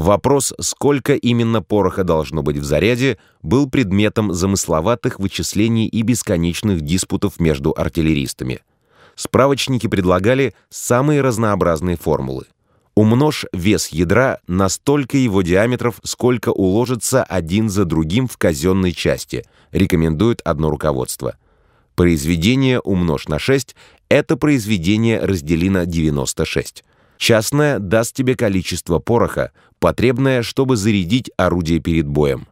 Вопрос, сколько именно пороха должно быть в заряде, был предметом замысловатых вычислений и бесконечных диспутов между артиллеристами. Справочники предлагали самые разнообразные формулы. Умножь вес ядра на столько его диаметров, сколько уложится один за другим в казенной части, рекомендует одно руководство. Произведение умножь на 6 – это произведение раздели на 96. Частное даст тебе количество пороха, потребное, чтобы зарядить орудие перед боем.